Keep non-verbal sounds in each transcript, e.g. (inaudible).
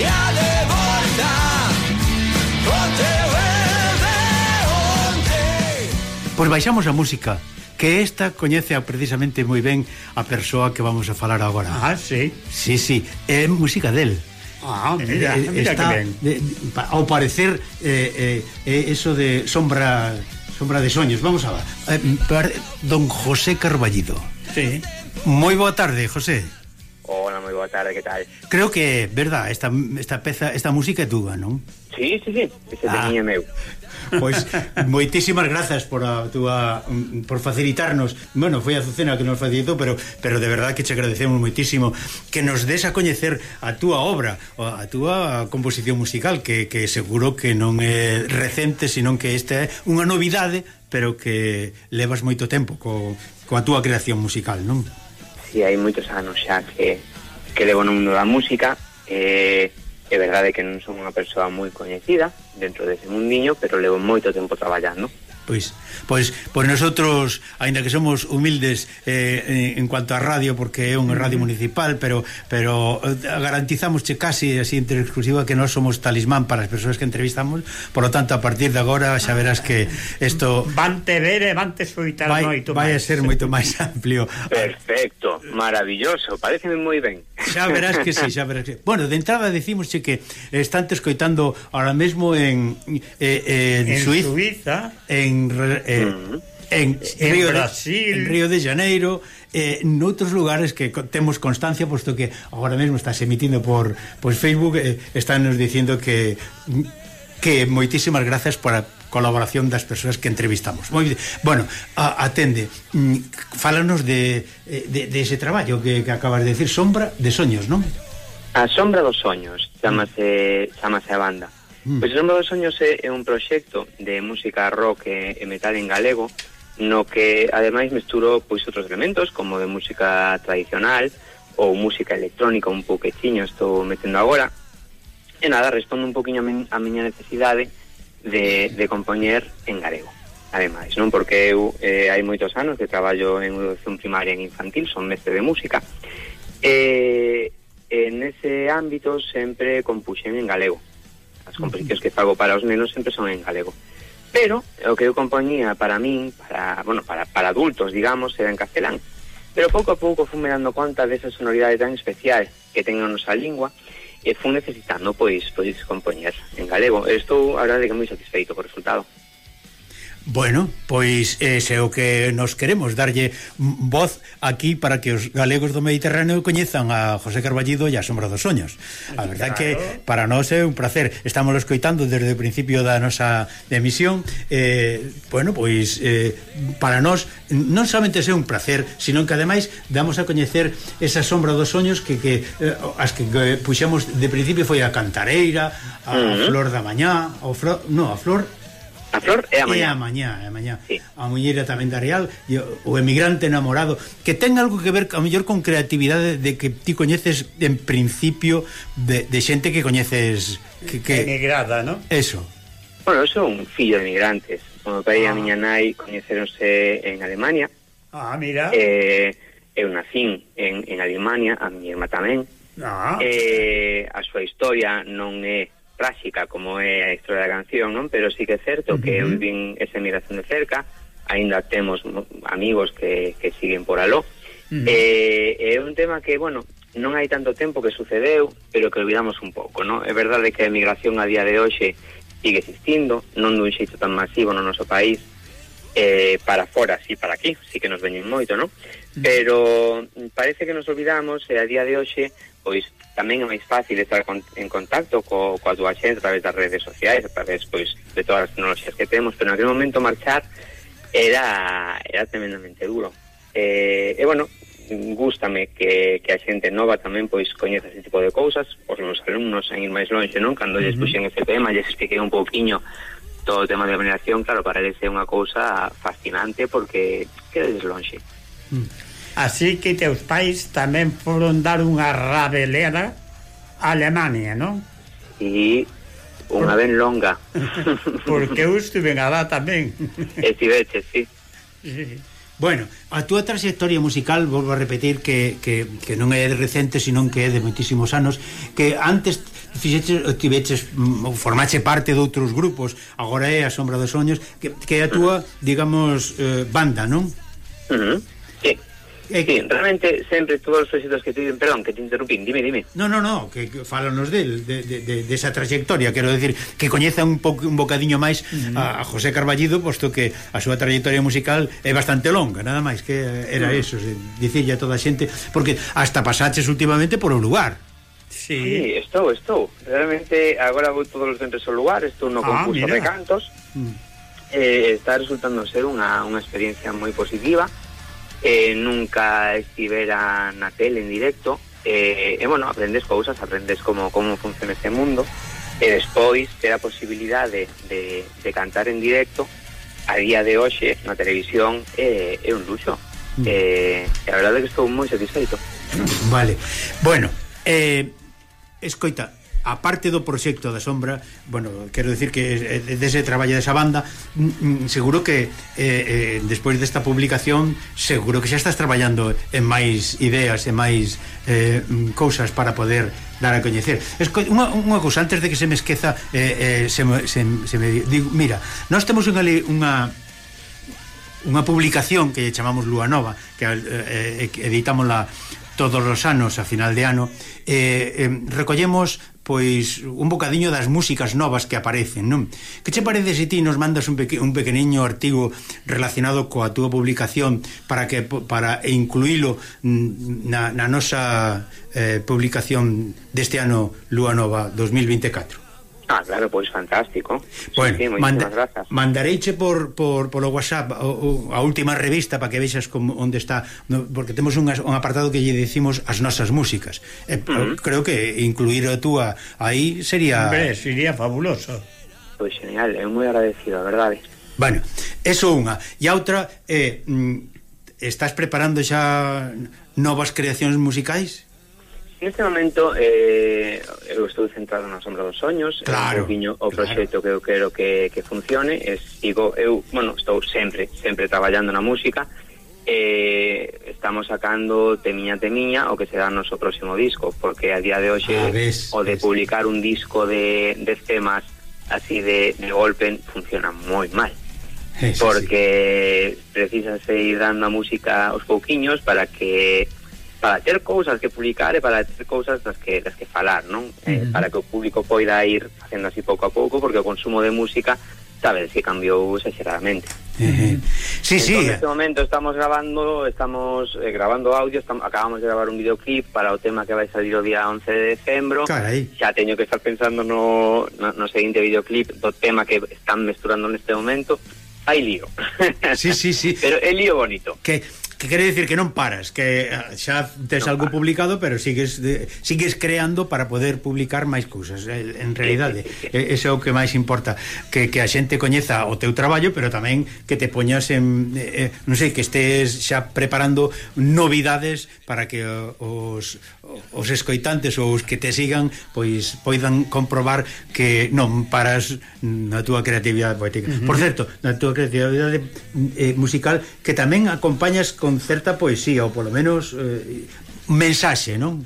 allá de volta. Onte verde, onte. Pois baixamos a música que esta coñece a, precisamente moi ben a persoa que vamos a falar agora. Ah, sí? Sí, sí, é música del. Ah, mira, eh, eh mira está, que ben. De, pa, ao parecer, eh, eh, eso de sombra sombra de sueños, vamos a ver. Eh, don José Carballido. Sí. Moi boa tarde, José. Hola, moi boa tarde, que tal? Creo que, verdad, esta, esta peza, esta música é túa, non? Sí, sí, sí, ese ah. teñía meu. Pois moitísimas grazas por a túa por facilitarnos. Bueno, foi a Azucena que nos facilitou, pero pero de verdad que che agradecemos moitísimo que nos des a coñecer a túa obra, a túa composición musical que, que seguro que non é recente, senón que esta é unha novidade, pero que levas moito tempo co, coa túa creación musical, non? si hai moitos anos xa que, que levo no mundo da música. Eh, é verdade que non son unha persoa moi coñecida dentro dese mundiño pero levo moito tempo traballando Pois, pois, pois nosotros, aínda que somos humildes eh, en cuanto a radio, porque é unha radio mm. municipal, pero pero eh, garantizamos che casi así entre exclusiva que nós somos talismán para as persoas que entrevistamos, por lo tanto, a partir de agora xa verás que isto... Vante ver e vante soitar vai, moito Vai a ser moito máis amplio. Perfecto, maravilloso, pareceme moi ben. Xa verás que sí, xa verás que... Bueno, de entrada decimos que están te escoitando ahora mesmo en, eh, eh en, en Suiza, Suiza, en Eh, en, eh, mm. en, en, Río Brasil. De, en Río de Janeiro eh, noutros lugares que temos constancia posto que agora mesmo estás emitindo por pois Facebook eh, están nos dicindo que que moitísimas grazas por a colaboración das persoas que entrevistamos. Moi bueno, a, atende, mm, fálanos de, eh, de, de ese traballo que, que acabas de decir, Sombra de Soños, non? A Sombra dos Soños, chamase, chamase a banda. Mm. Pois Sombra dos Soños é, é un proxecto de música rock e, e metal en galego no que ademais mesturo pois outros elementos como de música tradicional ou música electrónica un pouqueciño estou metendo agora e nada, respondo un poquinho a, min, a miña necesidade de, de compoñer en galego ademais, non? Porque eu eh, hai moitos anos que traballo en educación primaria en infantil, son mestre de música e eh, en ese ámbito sempre compuxen en galego as competicións que fago para os nenos sempre son en galego. Pero o que eu compoñía para min, para, bueno, para, para adultos, digamos, era en castelán. Pero pouco a pouco fui me dando conta desa sonoridade tan especial que ten a nosa lingua e fui necesitando, pois, pois compoñer en galego. Estou, a verdade, que moi satisfeito co resultado. Bueno, pois eh, ese é o que nos queremos darlle voz aquí para que os galegos do Mediterráneo coñezan a José Carballido e a Sombra dos Soños. A verdade claro. que para nós é un placer. Estamos escoitando desde o principio da nosa emisión. Eh, bueno, pois eh, para nós non somente é un placer, sino que ademais damos a coñecer esa Sombra dos Soños que, que eh, as que, que puxemos de principio foi a Cantareira, a uh -huh. Flor da Mañá, o Flor, no, a Flor A flor é a mañá. É a mañá, é a mañá. Sí. A muñeira tamén da Real, e o emigrante enamorado, que ten algo que ver a mellor con creatividade de que ti coñeces en principio de, de xente que coñeces que, que... emigrada, ¿no? Eso. Bueno, eu un fillo de emigrantes. O meu pai ah. e a ah. miña nai coñeceronse en Alemania. Ah, mira. Eh, eu nacín en, en Alemania, a miña irmá tamén. Ah. Eh, a súa historia non é tráxica como é a historia da canción, non? Pero sí que é certo uh -huh. que eu vin esa migración de cerca, aínda temos amigos que, que siguen por aló. Uh -huh. eh, é un tema que, bueno, non hai tanto tempo que sucedeu, pero que olvidamos un pouco, non? É verdade que a emigración a día de hoxe sigue existindo, non dun xeito tan masivo no noso país, eh, para fora, sí, para aquí, sí que nos veñen moito, non? Pero parece que nos olvidamos e a día de hoxe pois tamén é máis fácil estar con, en contacto co, coa túa xente a través das redes sociais, a través pois, de todas as tecnoloxías que temos, pero en aquel momento marchar era, era tremendamente duro. Eh, e, bueno, gústame que, que a xente nova tamén pois coñeza ese tipo de cousas, os meus alumnos en ir máis longe, non? Cando lles puxen ese tema, lles expliquei un pouquiño todo o tema de planeación, claro, para eles é unha cousa fascinante porque quedes longe. Mm. Así que teus pais tamén foron dar unha rabeleada a Alemania, non? E unha ben longa. (laughs) Porque eu estuve alá tamén. (laughs) Estiveche, sí. sí. Bueno, a túa trayectoria musical, volvo a repetir que, que, que non é recente, sino que é de moitísimos anos, que antes fixeches, tiveches, mm, formache parte de outros grupos, agora é a Sombra dos Soños, que, que é a túa, digamos, eh, banda, non? Uh -huh. Sí. Eh, sí, realmente sempre todos os éxitos que tiven, perdón, que te interrumpín, dime, dime. No, no, no, que, que fálanos del, de, de, de, de esa trayectoria, quero decir, que coñeza un, po, un bocadiño máis uh -huh. a, a José Carballido, posto que a súa trayectoria musical é bastante longa, nada máis que era uh -huh. eso, se, dicirlle a toda a xente, porque hasta pasaches últimamente por o lugar. Sí. sí, estou, estou. Realmente agora vou todos os ventres ao lugar, estou no ah, concurso ah, mira. de cantos. Mm. Eh, está resultando ser unha, unha experiencia moi positiva eh, nunca estivera na tele en directo. Eh, e bueno, aprendes cousas, aprendes como como funciona este mundo. E despois ter a posibilidade de, de, de cantar en directo a día de hoxe na televisión é, eh, é un luxo. Mm. Eh, e a verdade é que estou moi satisfeito. Vale, bueno eh, escoita a parte do proxecto da sombra bueno, quero decir que dese traballo desa banda mm, mm, seguro que eh, eh, despois desta publicación seguro que xa estás traballando en máis ideas e máis eh, mm, cousas para poder dar a coñecer. Esco, unha, unha cousa, antes de que se me esqueza eh, eh, se, se, se me digo, mira, nós temos unha, unha unha publicación que chamamos Lua Nova que eh, eh editámosla todos os anos a final de ano eh, eh, recollemos pois un bocadiño das músicas novas que aparecen, non? Que che parece se ti nos mandas un, peque, un pequeniño artigo relacionado coa túa publicación para que para incluílo na, na nosa eh, publicación deste ano Lua Nova 2024? Ah, claro, pois fantástico. Bueno, sí, sí, manda, grazas. mandareiche por, por, por WhatsApp o, o, a última revista para que vexas como, onde está, no, porque temos un, un apartado que lle decimos as nosas músicas. Eh, uh -huh. Creo que incluir a túa aí sería... Hombre, sería fabuloso. Pois genial, é moi agradecido, a verdade. Bueno, eso unha. E a outra, eh, mm, estás preparando xa novas creacións musicais? Neste momento eh, eu estou centrado na sombra dos soños claro, un poquinho o proxecto claro. que eu quero que, que funcione es, digo, eu, bueno, estou sempre sempre traballando na música eh, estamos sacando temiña temiña o que será noso próximo disco, porque a día de hoxe ah, ves, o de ves. publicar un disco de, de temas así de, de golpe funciona moi mal. Porque sí. precisas ir dando a música aos pouquiños para que para ter cousas que publicar e para ter cousas das que, das que falar, non? Eh, para que o público poida ir facendo así pouco a pouco, porque o consumo de música sabes que cambiou exageradamente. Uh -huh. Sí, Entonces, sí. En este momento estamos grabando, estamos eh, grabando audio, estamos, acabamos de gravar un videoclip para o tema que vai salir o día 11 de decembro. Carai. Xa teño que estar pensando no, no, no seguinte videoclip do tema que están mesturando neste momento. Hai lío. Sí, sí, sí. (laughs) Pero é lío bonito. Que que quere decir que non paras, que eh, xa tes no algo para. publicado, pero sigues de, sigues creando para poder publicar máis cousas. Eh, en realidade, ese é o que máis importa, que, que a xente coñeza o teu traballo, pero tamén que te poñas en eh, eh non sei, que estés xa preparando novidades para que os os escoitantes ou os que te sigan pois poidan comprobar que non paras na túa creatividade poética. Uh -huh. Por certo, na túa creatividade eh, musical que tamén acompañas con con certa poesía, ou polo menos eh, mensaxe, non?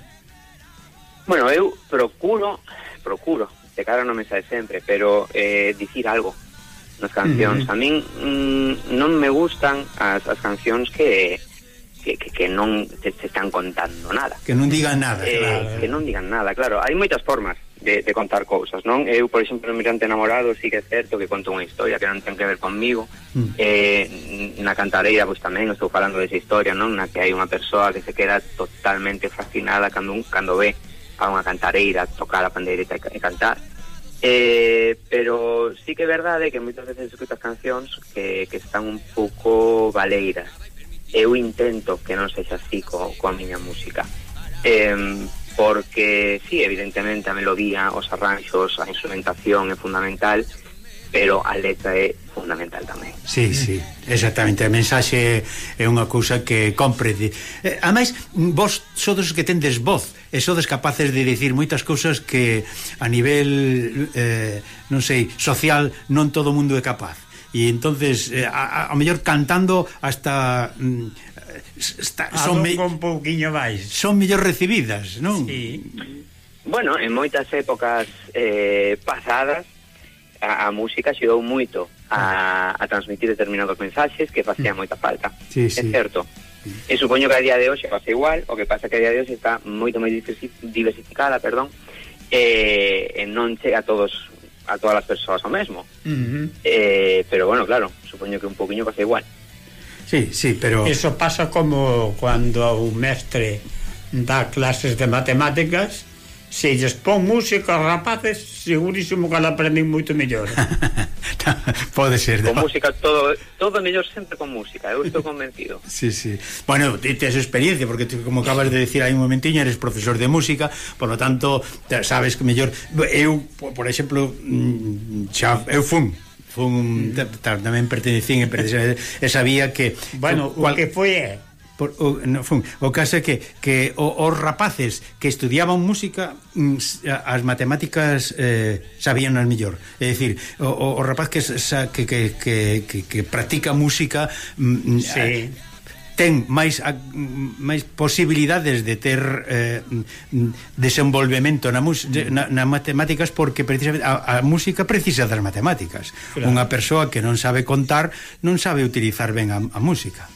Bueno, eu procuro, procuro, de cara non me sai sempre, pero eh, dicir algo nas cancións. Uh -huh. A min mm, non me gustan as, as cancións que, que, que, que non te, te están contando nada. Que non digan nada, eh, claro. Que non digan nada, claro. Hai moitas formas de, de contar cousas, non? Eu, por exemplo, no Mirante Enamorado sí que é certo que conto unha historia que non ten que ver conmigo. Mm. Eh, na Cantareira, pois tamén estou falando desa historia, non? Na que hai unha persoa que se queda totalmente fascinada cando, un, cando ve a unha cantareira tocar a pandeireta e cantar. Eh, pero sí que é verdade que moitas veces escutas cancións que, que están un pouco valeiras. Eu intento que non sexa así co, coa miña música. Eh, porque sí, evidentemente a melodía, os arranxos, a instrumentación é fundamental, pero a letra é fundamental tamén. Sí, sí, exactamente, a mensaxe é unha cousa que compre. De... Eh, a máis, vos sodes que tendes voz, e sodes capaces de dicir moitas cousas que a nivel, eh, non sei, social non todo o mundo é capaz e entonces eh, a, a mellor cantando hasta mm, está, son me... un pouquiño máis. Son mellor recibidas, non? Sí. Bueno, en moitas épocas eh, pasadas a, a música axudou moito a, ah. a transmitir determinados mensaxes que facía mm. moita falta. Sí, sí. É certo. E supoño que a día de hoxe pasa igual, o que pasa que a día de hoxe está moito máis diversificada, perdón, e, e non chega a todos a todas as persoas o mesmo. Uh -huh. eh, pero bueno, claro, supoño que un poquinho pasa igual. Sí, sí, pero... Eso pasa como cuando un mestre dá clases de matemáticas se lles pon música aos rapaces, segurísimo que la aprenden moito mellor. (laughs) Pode ser. Con música, todo, todo mellor sempre con música, eu estou convencido. (laughs) sí, sí. Bueno, tes experiencia, porque como acabas de decir hai un momentiño, eres profesor de música, por lo tanto, sabes que mellor... Eu, por exemplo, mm, xa, eu fun fun, mm. tamén pertenecín e sabía que bueno, cual... o que foi é Por, o, no, fun, o caso é que, que o, os rapaces que estudiaban música mm, as matemáticas eh, sabían as mellor é dicir, o, o, o rapaz que, sa, que, que, que, que, que practica música mm, mm sí. eh, ten máis a, mm, máis posibilidades de ter eh, desenvolvemento na, mus, na, na matemáticas porque precisamente a, a música precisa das matemáticas. Claro. Unha persoa que non sabe contar non sabe utilizar ben a, a música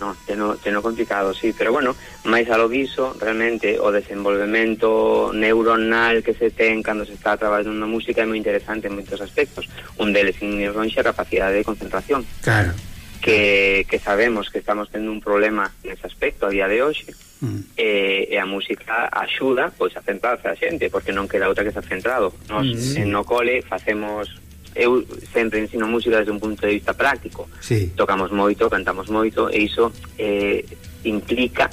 no, teno, teno complicado, sí, pero bueno, máis alo viso, realmente o desenvolvemento neuronal que se ten cando se está traballando na música é moi interesante en moitos aspectos. Un deles, sin ir a capacidade de concentración. Claro. Que, que sabemos que estamos tendo un problema nese aspecto a día de hoxe, mm. e, e a música axuda pois a centrarse a xente, porque non queda outra que estar centrado. Nos mm. no cole facemos eu sempre ensino música desde un punto de vista práctico. Sí. Tocamos moito, cantamos moito e iso eh, implica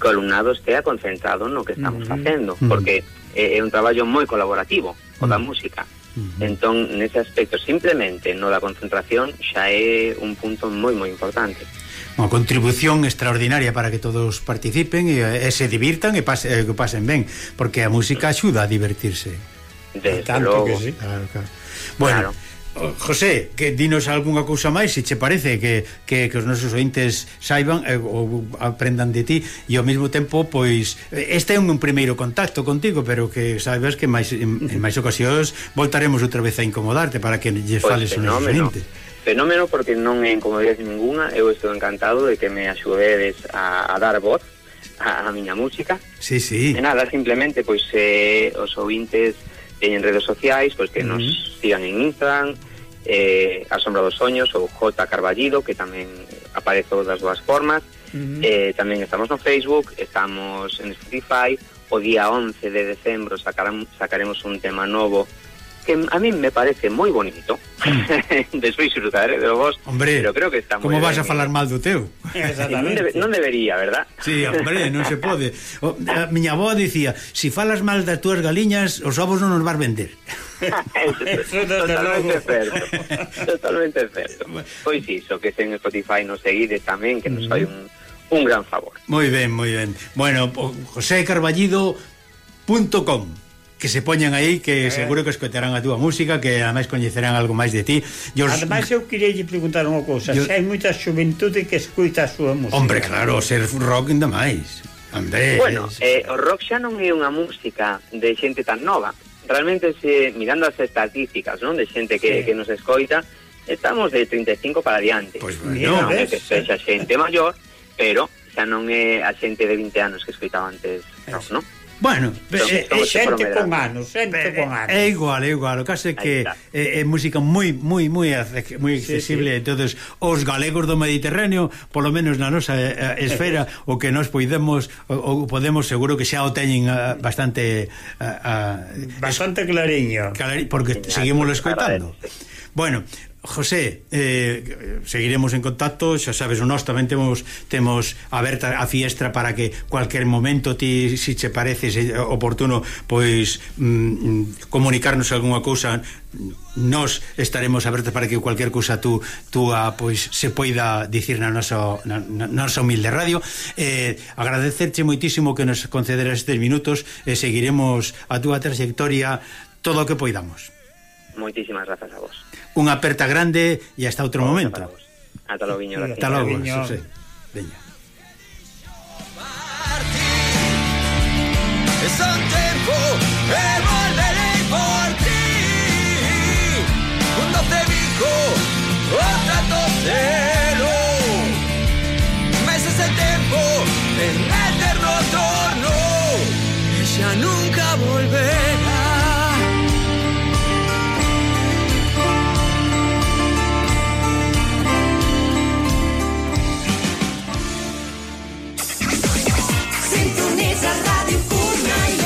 que o alumnado estea concentrado no que estamos mm. facendo, mm. porque eh, é un traballo moi colaborativo mm. o a música. Mm. Entón, nese aspecto, simplemente no da concentración xa é un punto moi moi importante. Unha contribución extraordinaria para que todos participen e, e se divirtan e pase, e pasen ben, porque a música axuda a divertirse. Desde Tanto logo. Que sí. claro, claro. Bueno, claro. Oh, José, que dinos algunha cousa máis se che parece que, que, que os nosos ointes saiban eh, ou aprendan de ti e ao mesmo tempo pois eh, este é un, un primeiro contacto contigo pero que saibas que máis, en, en máis ocasións voltaremos outra vez a incomodarte para que lles pois fales pues, fenómeno, os nosos ointes fenómeno porque non é incomodidade ninguna eu estou encantado de que me axudedes a, a dar voz a, a miña música sí, sí. e nada, simplemente pois eh, os ointes teñen redes sociais, pois que uh -huh. nos sigan en Instagram, eh, A Sombra dos Soños ou J Carballido, que tamén aparezo das dúas formas. Uh -huh. eh, tamén estamos no Facebook, estamos en Spotify, o día 11 de decembro sacarán, sacaremos un tema novo que a mí me parece moi bonito. Mm. (laughs) De soy eh, de vos hombre, pero creo que está como vas a falar mal do teu? Non, debe, non debería, verdad? Sí, hombre, non se pode o, a miña avó dicía se si falas mal das túas galiñas os ovos non nos vas vender. (laughs) Totalmente certo totalmente certo pois iso, que sen Spotify nos seguides tamén que nos mm. fai un, un gran favor. Moi ben, moi ben. Bueno, josecarballido.com que se poñan aí que eh. seguro que escoitarán a túa música que ademais coñecerán algo máis de ti Yo... ademais eu queria lle preguntar unha cousa Yo... se hai moita xuventude que escoita a súa música hombre claro, ser rock ainda máis Andrés. Bueno, eh, o rock xa non é unha música de xente tan nova realmente se mirando as estatísticas non de xente que, sí. que nos escoita estamos de 35 para diante pois pues bueno, non é que sexa xente maior pero xa non é a xente de 20 anos que escoitaba antes rock, non? Bueno, é eh, eh, eh, xente con anos, xente con anos. É igual, é igual. O caso é que é, é música moi moi moi moi accesible sí, sí. entonces os galegos do Mediterráneo, polo menos na nosa esfera, o que nós poidemos o, o podemos seguro que xa o teñen a, bastante a, a, bastante clariño. Clari, porque seguimos escoitando. Bueno, José, eh, seguiremos en contacto, xa sabes, nós tamén temos temos aberta a fiestra para que cualquier momento ti si che parece oportuno, pois mm, comunicarnos algunha cousa, nós estaremos abertos para que cualquier cousa tú tú a, pois se poida dicir na nosa na, na nosa humilde radio. Eh, agradecerche moitísimo que nos concederas estes minutos e eh, seguiremos a túa trayectoria todo o que poidamos. Moitísimas grazas a vos. Unha aperta grande e hasta outro momento. Ata logo, Ata logo. Ata logo, Veña.